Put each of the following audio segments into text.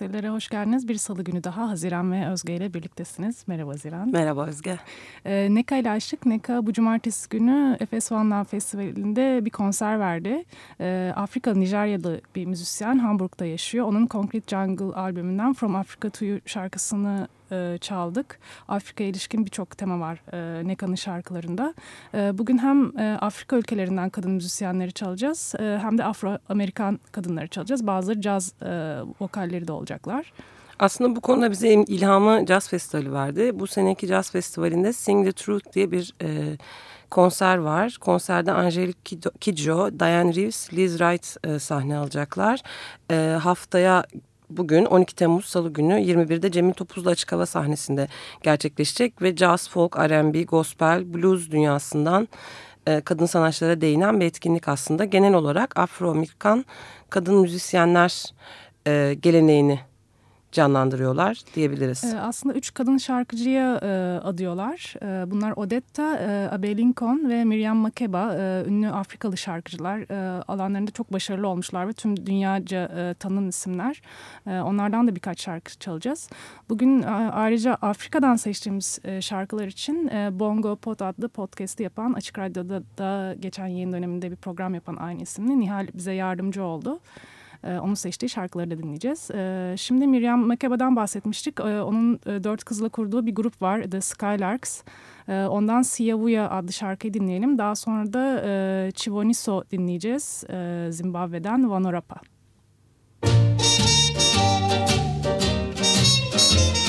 Makaselere hoş geldiniz. Bir salı günü daha Haziran ve Özge ile birliktesiniz. Merhaba Haziran. Merhaba Özge. Ee, Neka ile Aşık. Neka bu cumartesi günü Efes Love Festivali'nde bir konser verdi. Ee, Afrika, Nijeryalı bir müzisyen Hamburg'da yaşıyor. Onun Concrete Jungle albümünden From Africa to You şarkısını e, çaldık. Afrika'ya ilişkin birçok tema var e, Neka'nın şarkılarında. E, bugün hem e, Afrika ülkelerinden kadın müzisyenleri çalacağız e, hem de Afro-Amerikan kadınları çalacağız. Bazıları caz e, vokalleri de olacaklar. Aslında bu konuda bize ilhamı Jazz Festivali verdi. Bu seneki Jazz Festivali'nde Sing the Truth diye bir e, konser var. Konserde Angelique Kidjo, Diane Reeves, Liz Wright e, sahne alacaklar. E, haftaya bugün 12 Temmuz Salı günü 21'de Cemil Topuzlu Açık Hava sahnesinde gerçekleşecek ve jazz, folk, R&B, gospel, blues dünyasından e, kadın sanatçılara değinen bir etkinlik aslında. Genel olarak Afro-Amerikan kadın müzisyenler e, geleneğini canlandırıyorlar diyebiliriz. E, aslında üç kadın şarkıcıya e, adıyorlar. E, bunlar Odetta, e, Abe Lincoln ve Miriam Makeba. E, ünlü Afrikalı şarkıcılar. E, alanlarında çok başarılı olmuşlar ve tüm dünyaca e, tanınan isimler. E, onlardan da birkaç şarkı çalacağız. Bugün e, ayrıca Afrika'dan seçtiğimiz e, şarkılar için e, Bongo Pot adlı podcast'i yapan, Açık Radyo'da da geçen yayın döneminde bir program yapan aynı isimli Nihal bize yardımcı oldu. E, onun seçtiği şarkıları da dinleyeceğiz. E, şimdi Miriam Makeba'dan bahsetmiştik. E, onun e, dört kızla kurduğu bir grup var. The Skylarks. E, ondan Siyavuya adlı şarkıyı dinleyelim. Daha sonra da e, Chivoniso dinleyeceğiz. E, Zimbabwe'den Vanorapa. Monkey,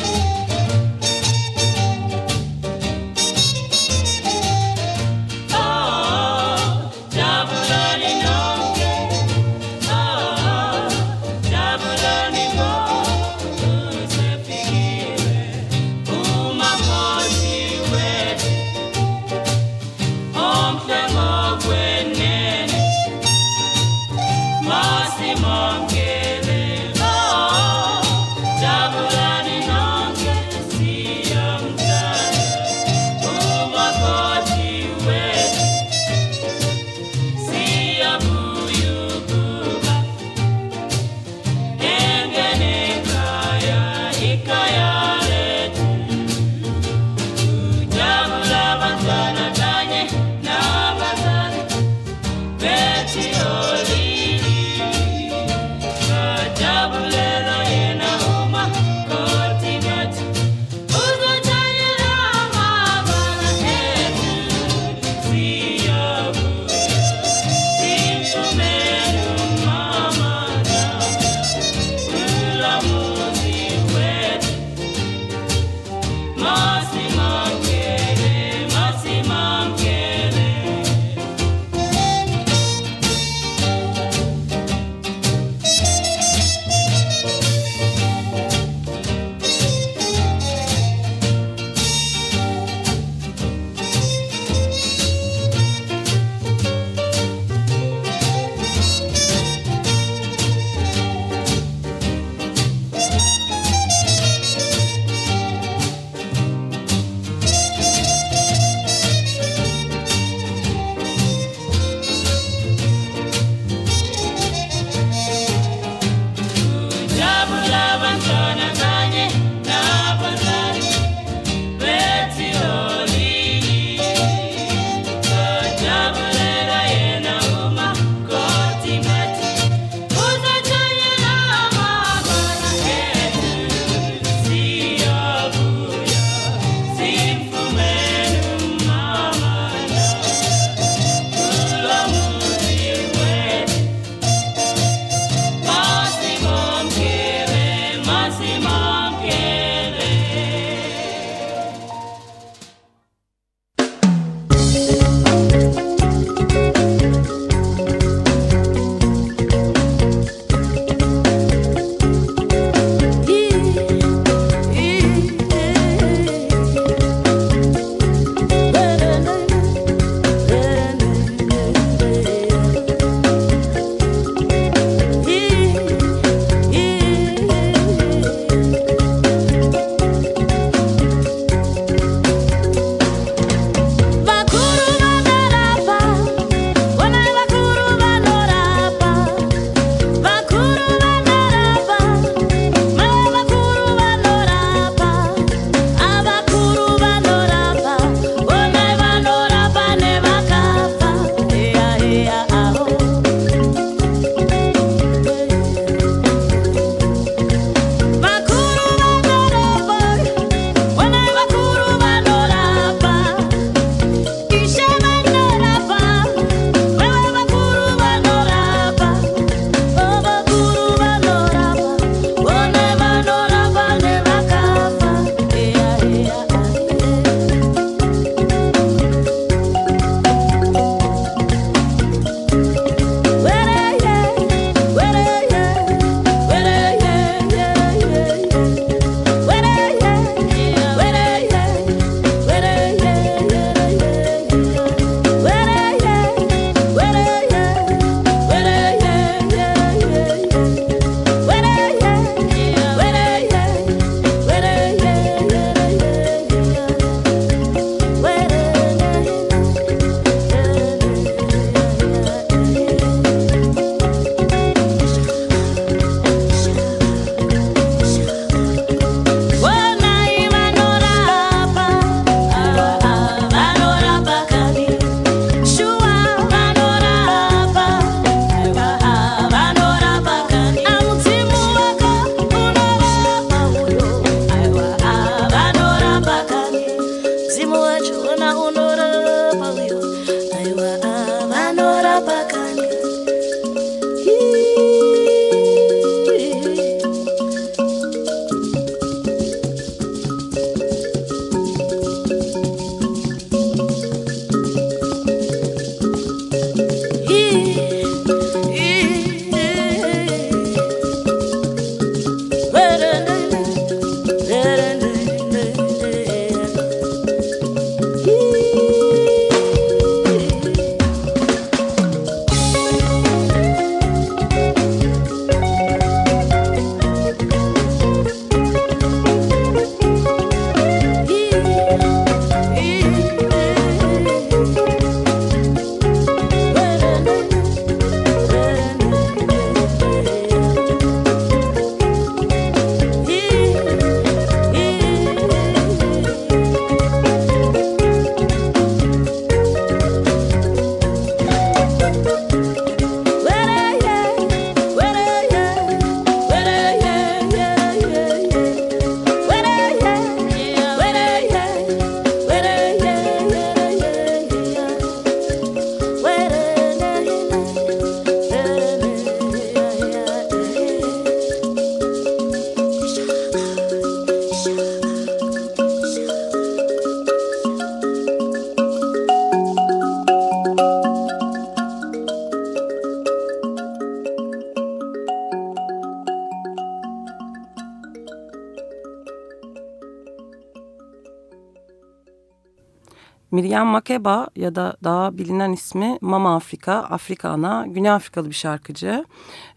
Miriam Makeba ya da daha bilinen ismi Mama Afrika, Afrika Ana, Güney Afrikalı bir şarkıcı.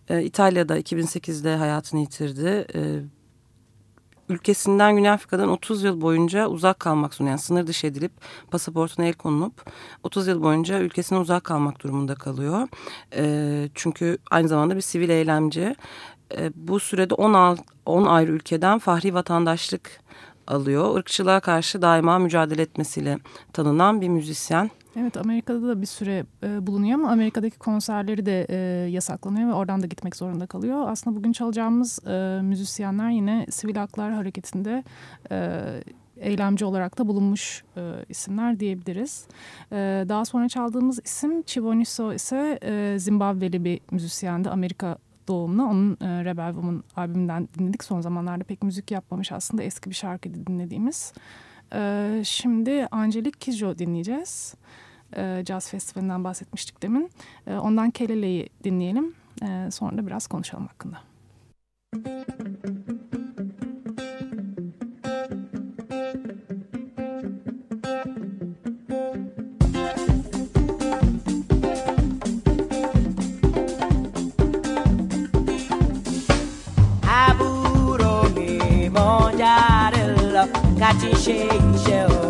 E, İtalya'da 2008'de hayatını yitirdi. E, ülkesinden Güney Afrika'dan 30 yıl boyunca uzak kalmak zorunda. Yani sınır dışı edilip pasaportuna el konulup 30 yıl boyunca ülkesine uzak kalmak durumunda kalıyor. E, çünkü aynı zamanda bir sivil eylemci. E, bu sürede 10, 10 ayrı ülkeden fahri vatandaşlık alıyor. Irkçılığa karşı daima mücadele etmesiyle tanınan bir müzisyen. Evet Amerika'da da bir süre e, bulunuyor ama Amerika'daki konserleri de e, yasaklanıyor ve oradan da gitmek zorunda kalıyor. Aslında bugün çalacağımız e, müzisyenler yine Sivil Haklar Hareketi'nde e, eylemci olarak da bulunmuş e, isimler diyebiliriz. E, daha sonra çaldığımız isim Chivoniso ise e, Zimbabweli bir müzisyendi. Amerika doğumlu. Onun e, Rebel Woman albümünden dinledik. Son zamanlarda pek müzik yapmamış aslında eski bir şarkıydı dinlediğimiz. E, şimdi Angelique Kidjo dinleyeceğiz. E, Jazz Festivali'nden bahsetmiştik demin. E, ondan Kelele'yi dinleyelim. E, sonra da biraz konuşalım hakkında. Müzik láti ṣe iṣẹ́ ọjọ́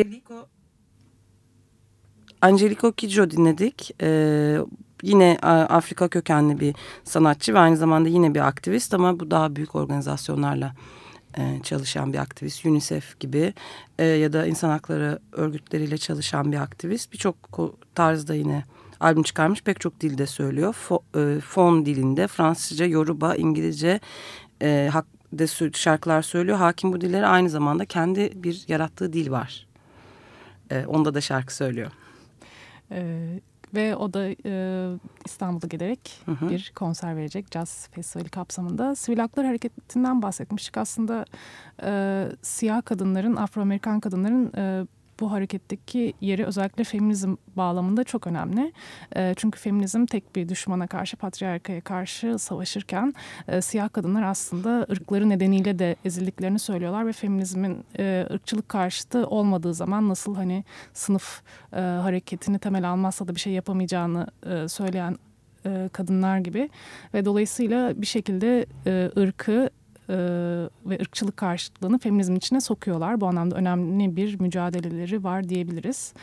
Angelico Angelico Kidjo dinledik. Ee, yine Afrika kökenli bir sanatçı ve aynı zamanda yine bir aktivist ama bu daha büyük organizasyonlarla e, çalışan bir aktivist. UNICEF gibi e, ya da insan hakları örgütleriyle çalışan bir aktivist. Birçok tarzda yine albüm çıkarmış. Pek çok dilde söylüyor. Fo, e, fon dilinde Fransızca, Yoruba, İngilizce e, de şarkılar söylüyor. Hakim bu dilleri aynı zamanda kendi bir yarattığı dil var. E, onda da şarkı söylüyor. Ee, ve o da e, İstanbul'a gelerek hı hı. bir konser verecek Jazz Festivali kapsamında. Sivil Haklar Hareketi'nden bahsetmiştik. Aslında e, siyah kadınların, Afro-Amerikan kadınların... E, bu hareketteki yeri özellikle feminizm bağlamında çok önemli. E, çünkü feminizm tek bir düşmana karşı, patriarkaya karşı savaşırken e, siyah kadınlar aslında ırkları nedeniyle de ezildiklerini söylüyorlar ve feminizmin e, ırkçılık karşıtı olmadığı zaman nasıl hani sınıf e, hareketini temel almazsa da bir şey yapamayacağını e, söyleyen kadınlar gibi ve dolayısıyla bir şekilde ırkı e, ve ırkçılık karşıtlığını feminizmin içine sokuyorlar. Bu anlamda önemli bir mücadeleleri var diyebiliriz.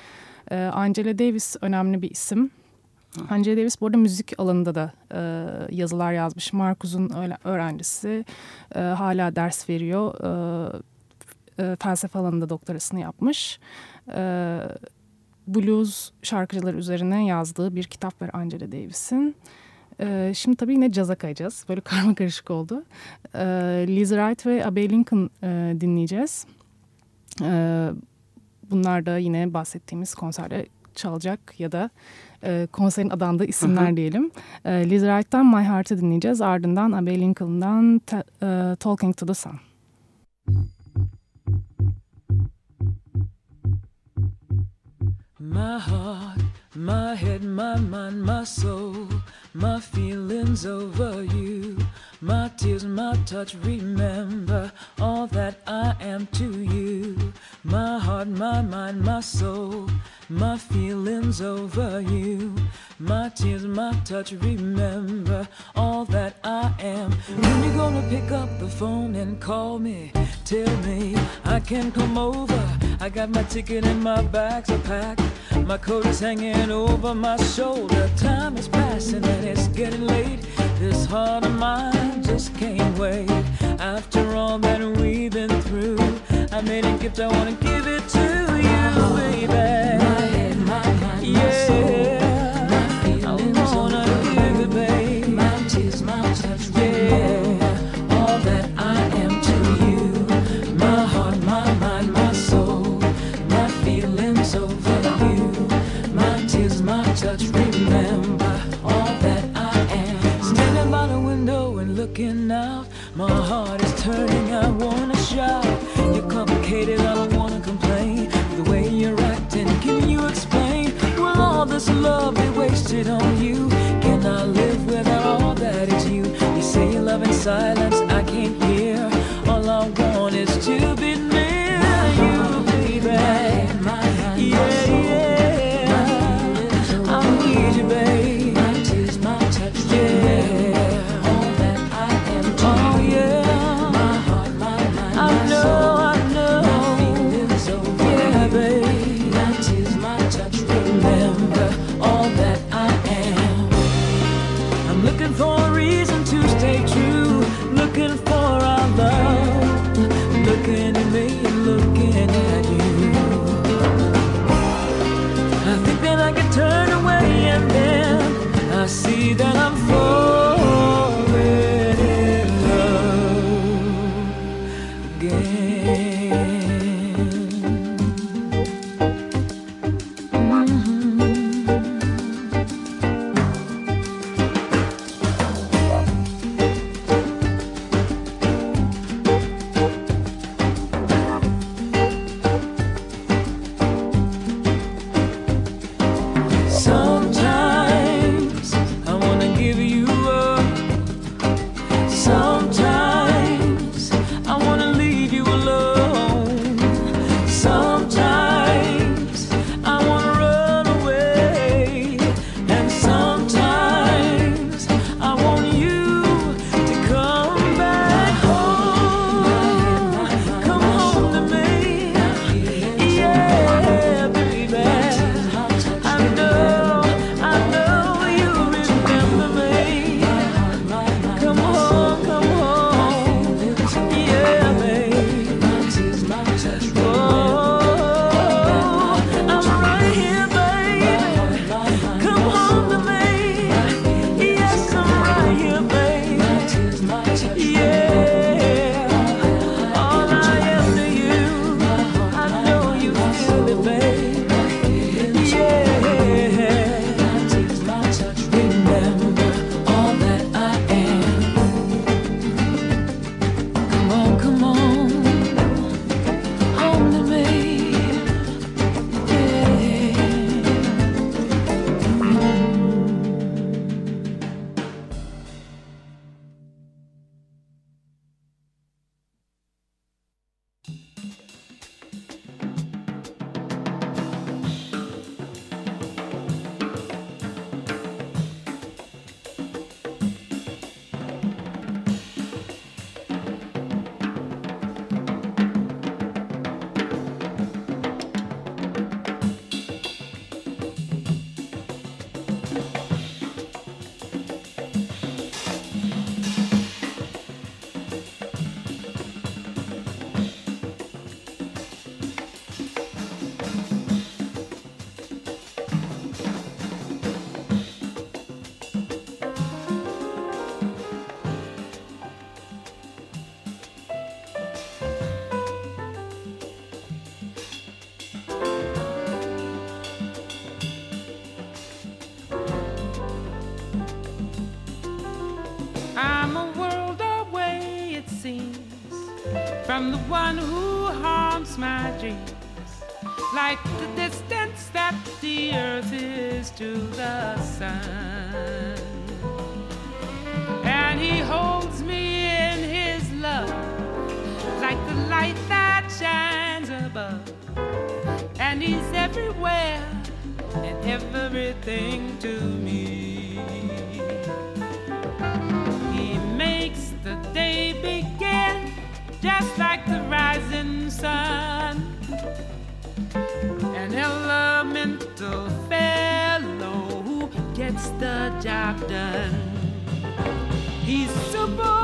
E, Angela Davis önemli bir isim. Angela Davis bu arada müzik alanında da e, yazılar yazmış. Marcus'un öğrencisi e, hala ders veriyor. E, e, felsefe alanında doktorasını yapmış. E, blues şarkıcıları üzerine yazdığı bir kitap var Angela Davis'in. Ee, şimdi tabii yine caza kayacağız. Böyle karma karışık oldu. Ee, Liz Wright ve Abbey Lincoln e, dinleyeceğiz. Ee, bunlar da yine bahsettiğimiz konserde çalacak ya da e, konserin adandığı isimler diyelim. E, Liz Wright'tan My Heart'ı dinleyeceğiz. Ardından Abbey Lincoln'dan uh, Talking to the Sun. My heart, my head, my mind, my soul my feelings over you, my tears, my touch. Remember all that I am to you, my heart, my mind, my soul, my feelings over you, my tears, my touch. Remember all that I am. When you gonna pick up the phone and call me? Tell me I can come over. I got my ticket and my bags are packed. My coat is hanging over my shoulder. Time is passing and it's getting late. This heart of mine just can't wait. After all that we've been through, I made a gift, I wanna give it to you, baby. From the one who haunts my dreams, like the distance that the earth is to the sun. And he holds me in his love, like the light that shines above. And he's everywhere and everything to me. He makes the day job done. He's super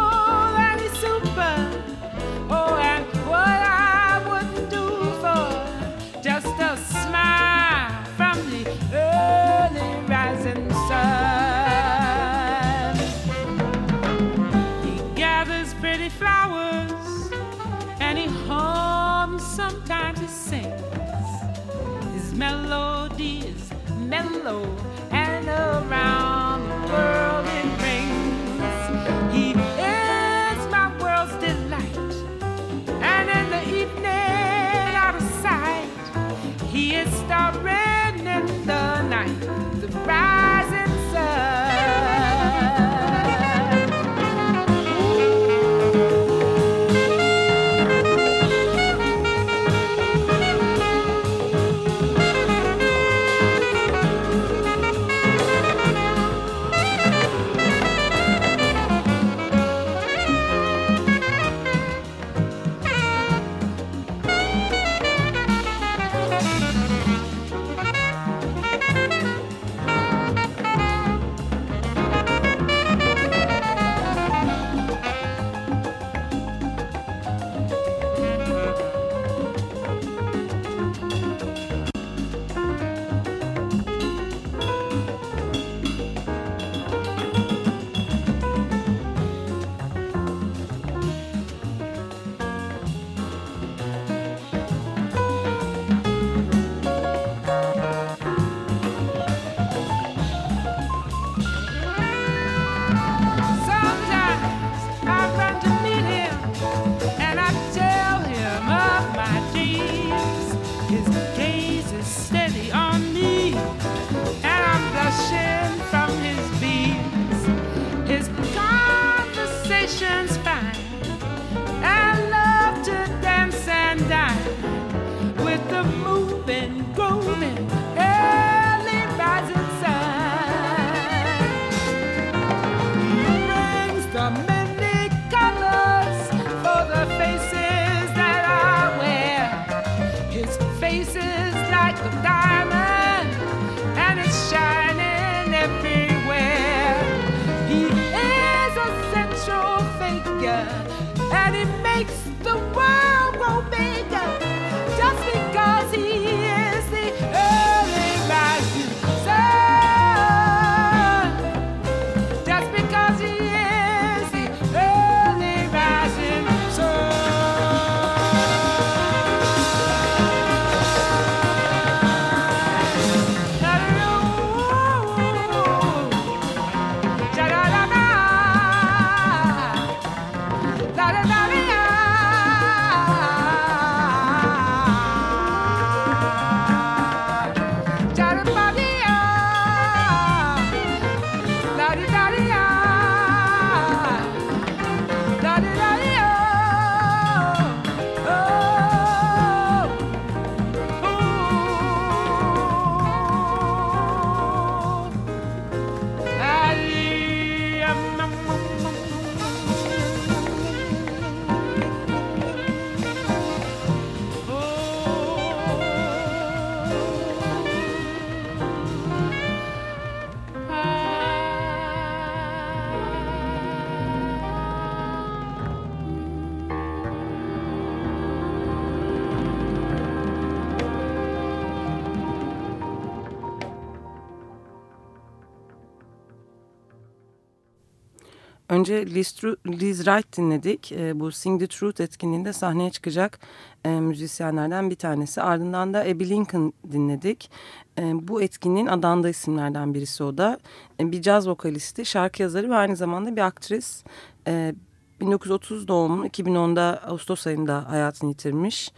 Liz, Liz Wright dinledik. E, bu Sing the Truth etkinliğinde sahneye çıkacak e, müzisyenlerden bir tanesi. Ardından da Abby Lincoln dinledik. E, bu etkinliğin adanda isimlerden birisi o da. E, bir caz vokalisti, şarkı yazarı ve aynı zamanda bir aktris. E, 1930 doğumlu 2010'da Ağustos ayında hayatını yitirmiş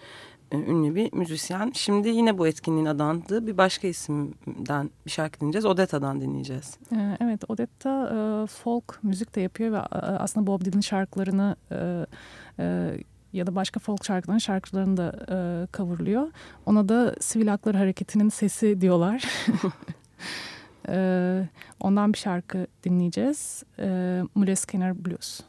ünlü bir müzisyen. Şimdi yine bu etkinliğin adandığı bir başka isimden bir şarkı dinleyeceğiz. Odetta'dan dinleyeceğiz. E, evet Odetta e, folk müzik de yapıyor ve aslında Bob Dylan şarkılarını ya da başka folk şarkıların şarkılarını da kavurluyor. Ona da Sivil Haklar Hareketi'nin sesi diyorlar. ondan bir şarkı dinleyeceğiz. Moleskine Blues.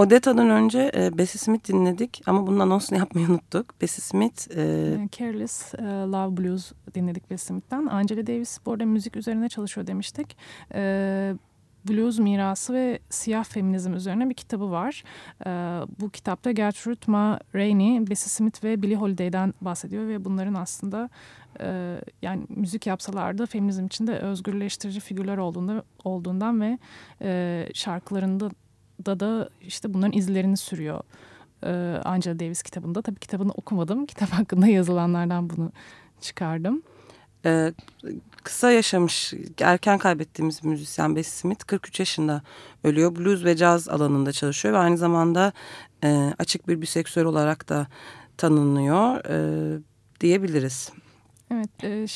Odetta'dan önce e, Bessie Smith dinledik ama bunun anonsunu yapmayı unuttuk. Bessie Smith... E... e Careless e, Love Blues dinledik Bessie Smith'ten. Angela Davis bu arada müzik üzerine çalışıyor demiştik. E, blues mirası ve siyah feminizm üzerine bir kitabı var. E, bu kitapta Gertrude Ma Rainey, Bessie Smith ve Billie Holiday'den bahsediyor ve bunların aslında e, yani müzik yapsalardı feminizm içinde özgürleştirici figürler olduğunda, olduğundan ve e, şarkılarında da da işte bunların izlerini sürüyor. Ee, Angela Davis kitabında. Tabii kitabını okumadım. Kitap hakkında yazılanlardan bunu çıkardım. Ee, kısa yaşamış, erken kaybettiğimiz müzisyen Bessie Smith 43 yaşında ölüyor. Blues ve caz alanında çalışıyor ve aynı zamanda e, açık bir biseksüel olarak da tanınıyor e, diyebiliriz. Evet. E,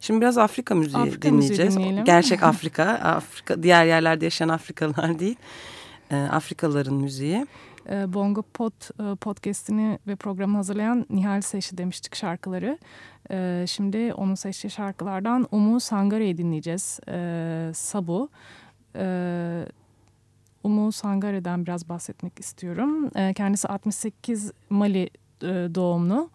Şimdi biraz Afrika müziği Afrika dinleyeceğiz. Müziği Gerçek Afrika, Afrika diğer yerlerde yaşayan Afrikalılar değil e, Afrikalıların müziği. E, Bongo Pot e, podcastini ve programını hazırlayan Nihal seçti demiştik şarkıları. E, şimdi onun seçtiği şarkılardan Umu Sangare'yi dinleyeceğiz. E, Sabu. E, Umu Sangare'den biraz bahsetmek istiyorum. E, kendisi 68 Mali e, doğumlu.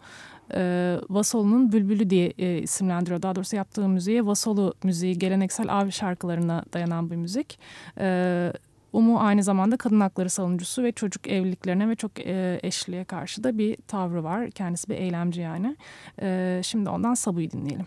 E, Vasolu'nun Bülbülü diye e, isimlendiriyor. Daha doğrusu yaptığı müziği Vasolu müziği, geleneksel av şarkılarına dayanan bir müzik. E, Umu aynı zamanda kadın hakları savunucusu ve çocuk evliliklerine ve çok e, eşliğe karşı da bir tavrı var. Kendisi bir eylemci yani. E, şimdi ondan Sabu'yu dinleyelim.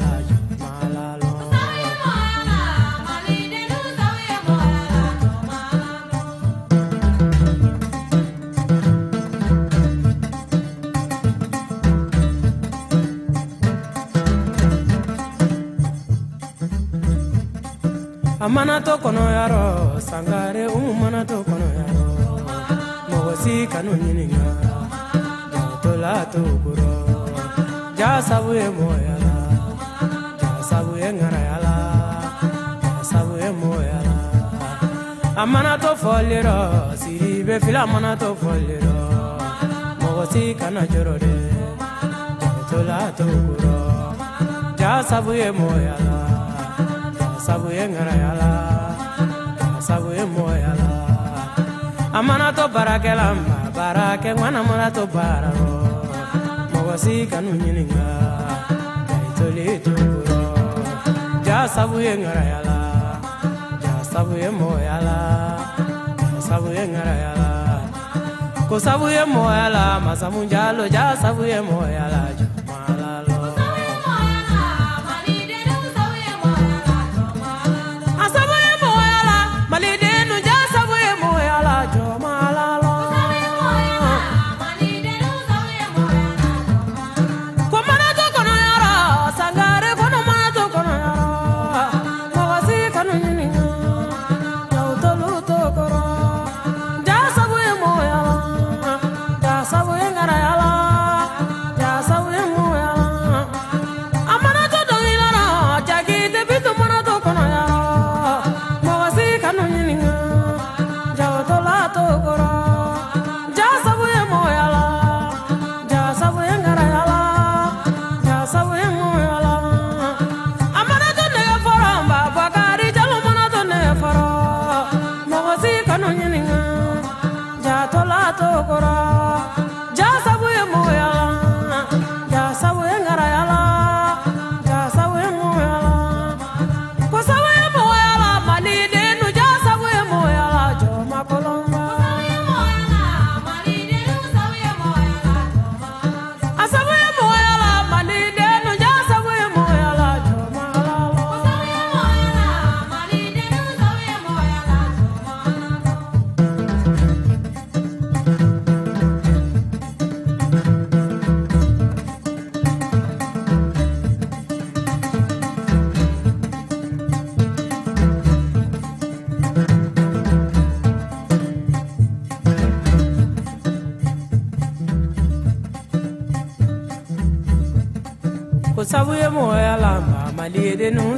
a mana to sangare umu mana to kɔnɔ yarɔ mɔgɔ si kanu ɲininga jatola to kɔrɔ ja sabu ye mɔgɔya la ja sabu ye ŋaraya la ja sabu ye mɔgɔya la a mana to fɔli siri bɛ fila mana to fɔli rɔ mɔgɔ si kana jɔrɔ dɛ jatola to kɔrɔ ja sabu ye mɔgɔya la sabu ye ŋaraya la sabu ye mɔgɔya la a mana to baarakɛla ma baarakɛ ŋwana mana to baara rɔ mɔgɔ kanu ɲininga jayitoli tokuro ja sabu ye ŋaraya la ja sabu ye ja sabu ye ŋaraya la ko sabu ja sabu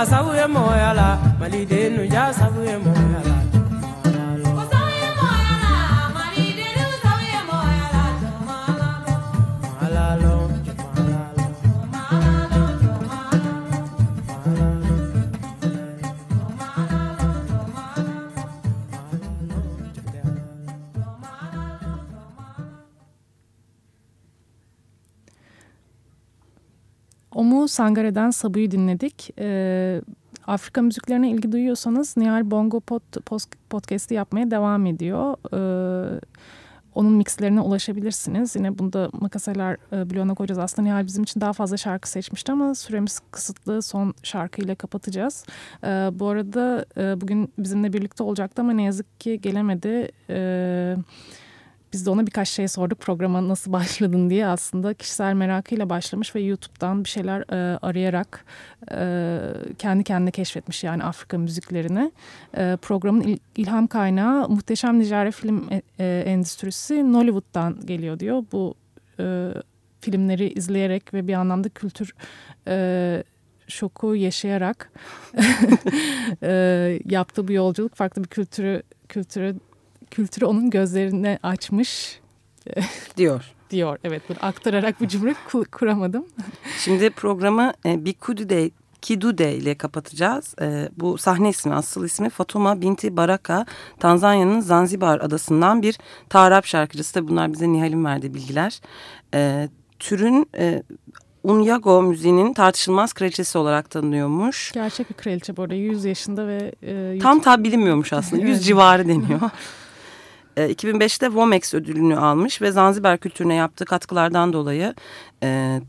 asabu ye mɔgɔya la maliden nu ja in ye mɔgɔ Omu Sangare'den Sabu'yu dinledik. Ee, Afrika müziklerine ilgi duyuyorsanız Nihal Bongo pod, podcast'i yapmaya devam ediyor. Ee, onun mixlerine ulaşabilirsiniz. Yine bunda makaseler e, bloğuna koyacağız. Aslında Nihal bizim için daha fazla şarkı seçmişti ama süremiz kısıtlı. Son şarkıyla kapatacağız. Ee, bu arada e, bugün bizimle birlikte olacaktı ama ne yazık ki gelemedi. Evet biz de ona birkaç şey sorduk programa nasıl başladın diye aslında kişisel merakıyla başlamış ve YouTube'dan bir şeyler e, arayarak e, kendi kendine keşfetmiş yani Afrika müziklerini. E, programın il, ilham kaynağı muhteşem Nijerya film e, e, endüstrisi Nollywood'dan geliyor diyor. Bu e, filmleri izleyerek ve bir anlamda kültür e, şoku yaşayarak e, yaptığı bu yolculuk farklı bir kültürü kültürü kültürü onun gözlerine açmış diyor. diyor. Evet bunu aktararak bu cümle kuramadım. Şimdi programı e, Bikudude Kidude ile kapatacağız. E, bu sahne ismi, asıl ismi Fatuma Binti Baraka. Tanzanya'nın Zanzibar adasından bir Tarap şarkıcısı. Tabii bunlar bize Nihal'in verdiği bilgiler. E, türün e, Unyago müziğinin tartışılmaz kraliçesi olarak tanınıyormuş. Gerçek bir kraliçe bu arada 100 yaşında ve... E, Tam tabi bilinmiyormuş aslında 100 civarı deniyor. 2005'te e, Womex ödülünü almış ve Zanzibar kültürüne yaptığı katkılardan dolayı e,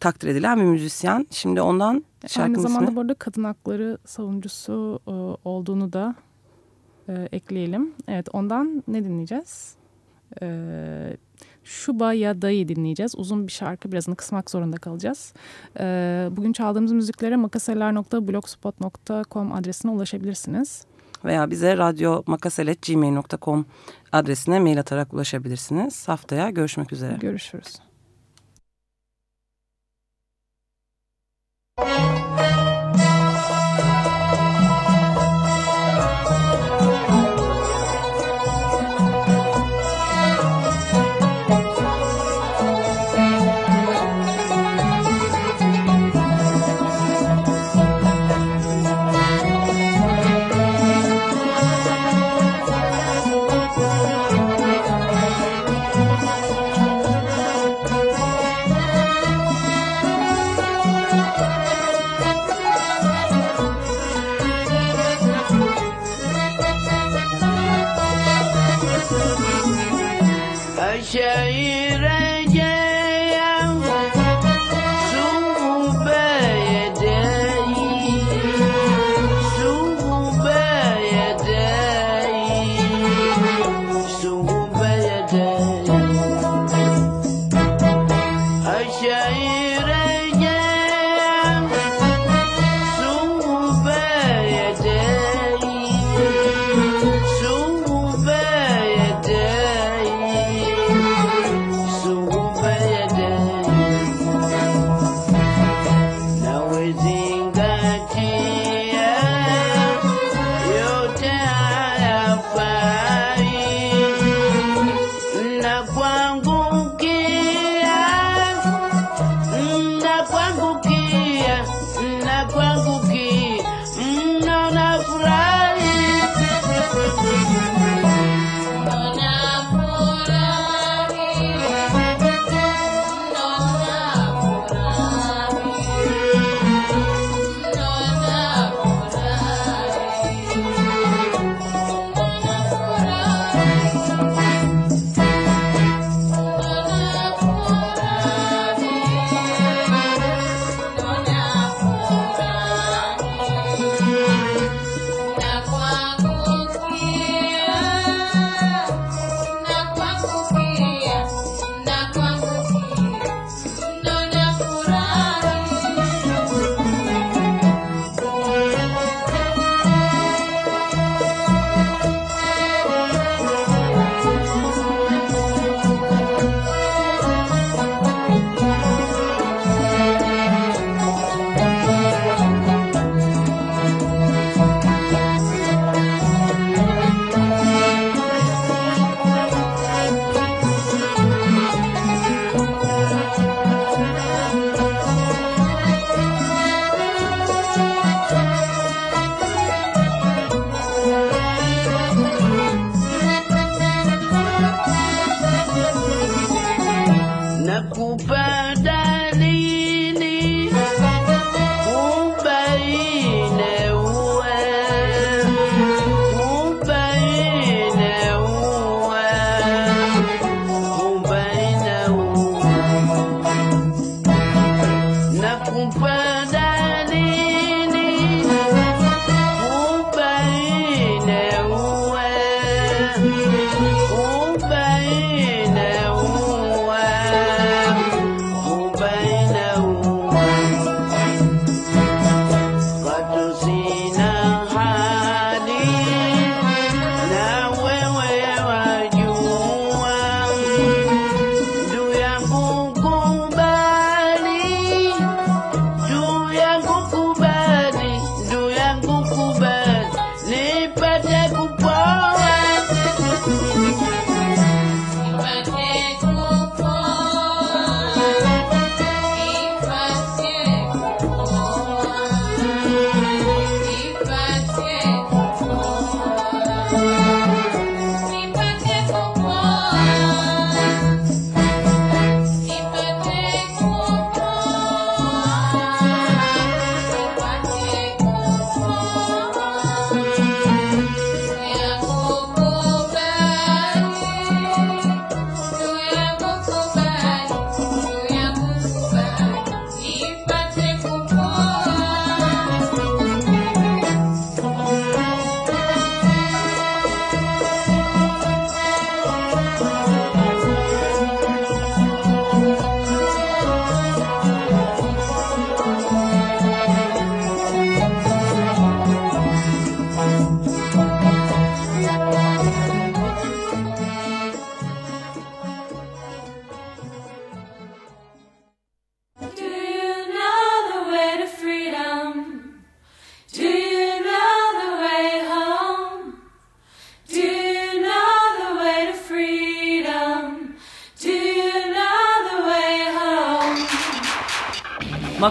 takdir edilen bir müzisyen. Şimdi ondan Aynı zamanda bu arada kadın hakları savunucusu e, olduğunu da e, ekleyelim. Evet ondan ne dinleyeceğiz? E, Şuba ya Dayı dinleyeceğiz. Uzun bir şarkı birazını kısmak zorunda kalacağız. E, bugün çaldığımız müziklere makaseler.blogspot.com adresine ulaşabilirsiniz veya bize radyomakasel.gmail.com adresine mail atarak ulaşabilirsiniz. Haftaya görüşmek üzere. Görüşürüz. 悬疑